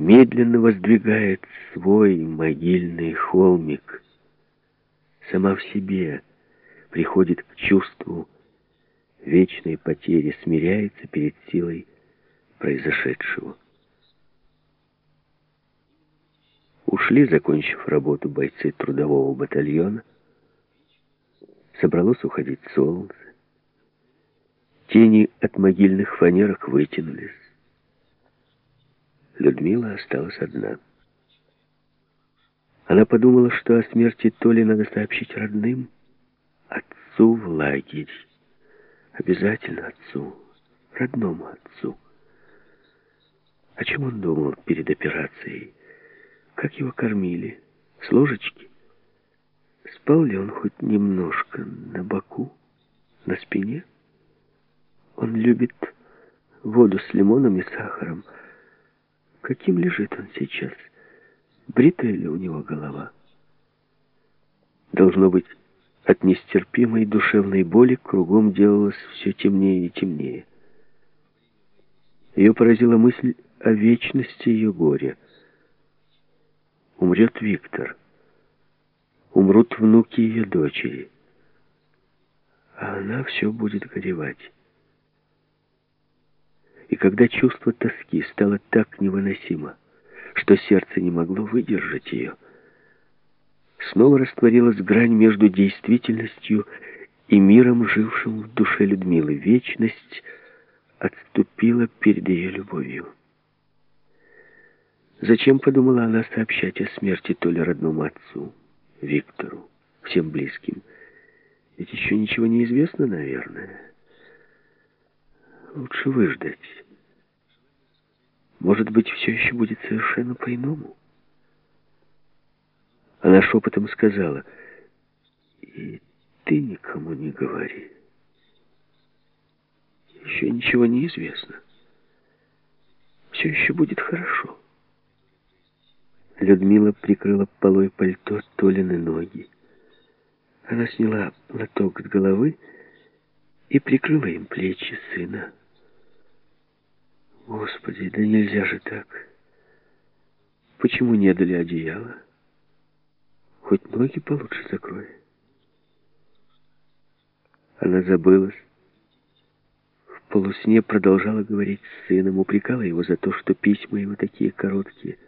медленно воздвигает свой могильный холмик. Сама в себе приходит к чувству вечной потери, смиряется перед силой произошедшего. Ушли, закончив работу, бойцы трудового батальона. Собралось уходить солнце. Тени от могильных фанерок вытянулись. Людмила осталась одна. Она подумала, что о смерти Толи надо сообщить родным, отцу в лагерь. Обязательно отцу, родному отцу. О чем он думал перед операцией? Как его кормили? С ложечки? Спал ли он хоть немножко на боку, на спине? Он любит воду с лимоном и сахаром. Каким лежит он сейчас? Бритая ли у него голова? Должно быть, от нестерпимой душевной боли кругом делалось все темнее и темнее. Ее поразила мысль о вечности ее горя. Умрет Виктор. Умрут внуки ее дочери. А она все будет горевать. И когда чувство тоски стало так невыносимо, что сердце не могло выдержать ее, снова растворилась грань между действительностью и миром, жившим в душе Людмилы. Вечность отступила перед ее любовью. Зачем, подумала она, сообщать о смерти то ли родному отцу, Виктору, всем близким? Ведь еще ничего не известно, наверное. Лучше выждать. Может быть, все еще будет совершенно по-иному? Она шепотом сказала, «И ты никому не говори. Еще ничего не известно. Все еще будет хорошо». Людмила прикрыла полой пальто Толины ноги. Она сняла платок с головы и прикрыла им плечи сына. Господи, да нельзя же так. Почему не дали одеяло? Хоть ноги получше закрой. Она забылась. В полусне продолжала говорить с сыном, упрекала его за то, что письма его такие короткие.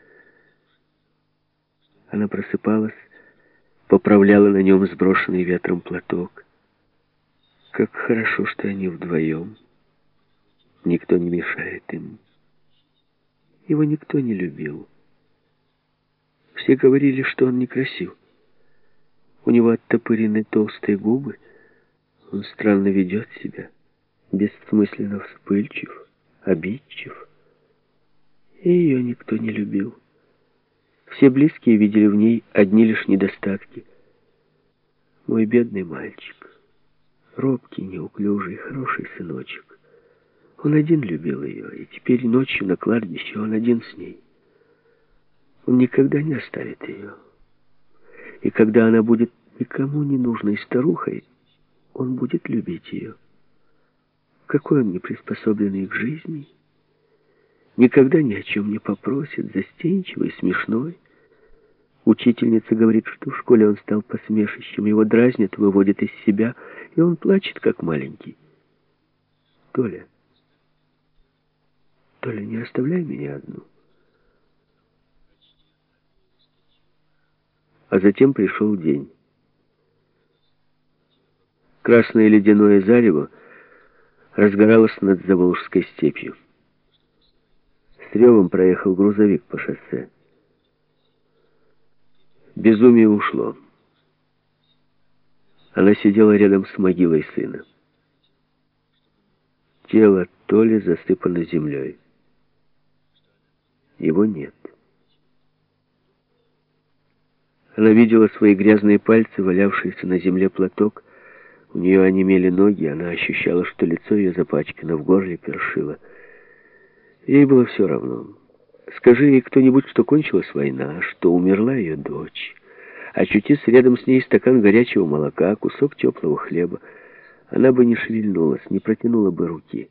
Она просыпалась, поправляла на нем сброшенный ветром платок. Как хорошо, что они вдвоем. Никто не мешает им. Его никто не любил. Все говорили, что он некрасив. У него оттопырены толстые губы. Он странно ведет себя, бессмысленно вспыльчив, обидчив. И ее никто не любил. Все близкие видели в ней одни лишь недостатки. Мой бедный мальчик, робкий, неуклюжий, хороший сыночек. Он один любил ее, и теперь ночью на кладбище он один с ней. Он никогда не оставит ее. И когда она будет никому не нужной старухой, он будет любить ее. Какой он не приспособленный к жизни, никогда ни о чем не попросит, застенчивый, смешной. Учительница говорит, что в школе он стал посмешищем, его дразнят, выводят из себя, и он плачет, как маленький. Толя, Толя, не оставляй меня одну. А затем пришел день. Красное ледяное зарево разгоралось над Заволжской степью. С ревом проехал грузовик по шоссе. Безумие ушло. Она сидела рядом с могилой сына. Тело Толи засыпано землей. Его нет. Она видела свои грязные пальцы, валявшиеся на земле платок. У нее онемели ноги, она ощущала, что лицо ее запачкано, в горле першило. Ей было все равно. Скажи ей кто-нибудь, что кончилась война, что умерла ее дочь. Очутись рядом с ней стакан горячего молока, кусок теплого хлеба. Она бы не шевельнулась, не протянула бы руки.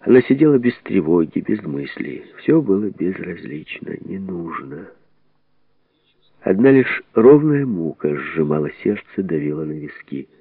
Она сидела без тревоги, без мыслей. Все было безразлично, не нужно. Одна лишь ровная мука сжимала сердце, давила на виски —